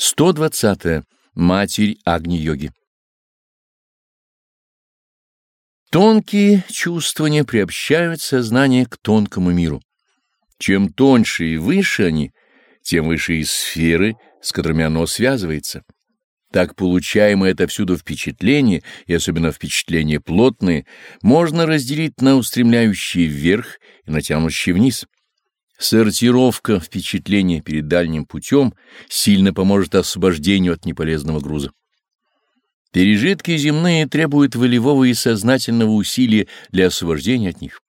120. -е. Матерь Агни-йоги Тонкие чувствования приобщают сознание к тонкому миру. Чем тоньше и выше они, тем выше и сферы, с которыми оно связывается. Так получаемое отовсюду впечатление, и особенно впечатления плотные, можно разделить на устремляющие вверх и натянущие вниз. Сортировка впечатлений перед дальним путем сильно поможет освобождению от неполезного груза. Пережитки земные требуют волевого и сознательного усилия для освобождения от них.